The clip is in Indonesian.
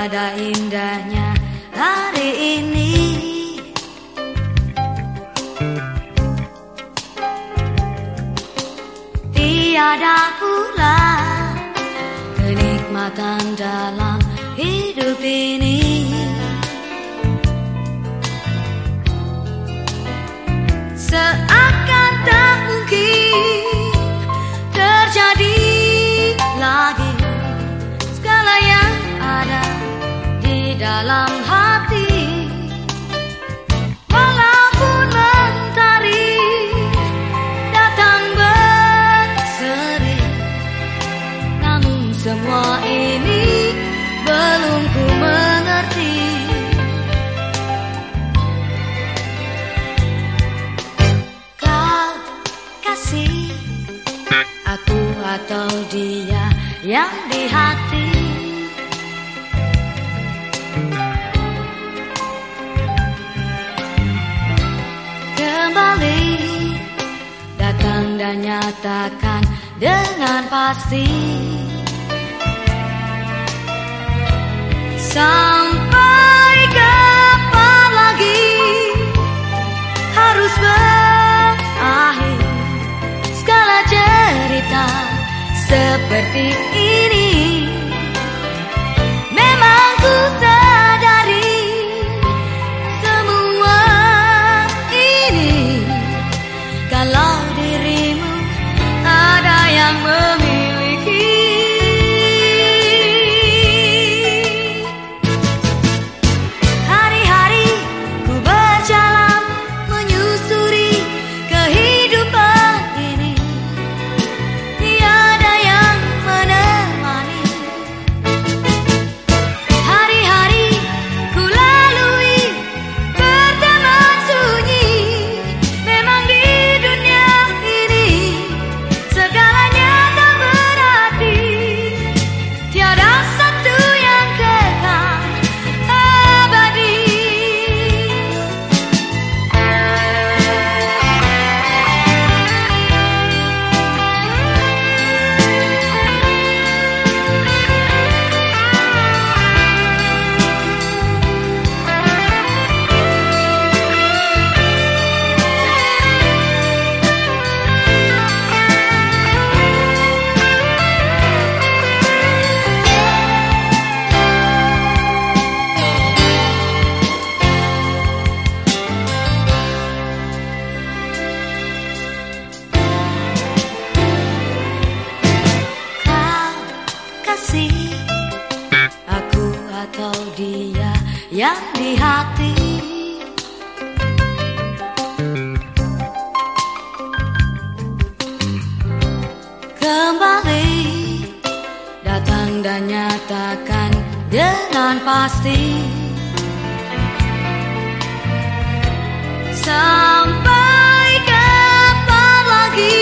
ada indahnya hari ini. Tiada pula kenikmatan dalam yang di hati. Kembali datang dan nyatakan dengan pasti. seperti ini. yang di hati. Kembali datang dan nyatakan dengan pasti. Sampai kapan lagi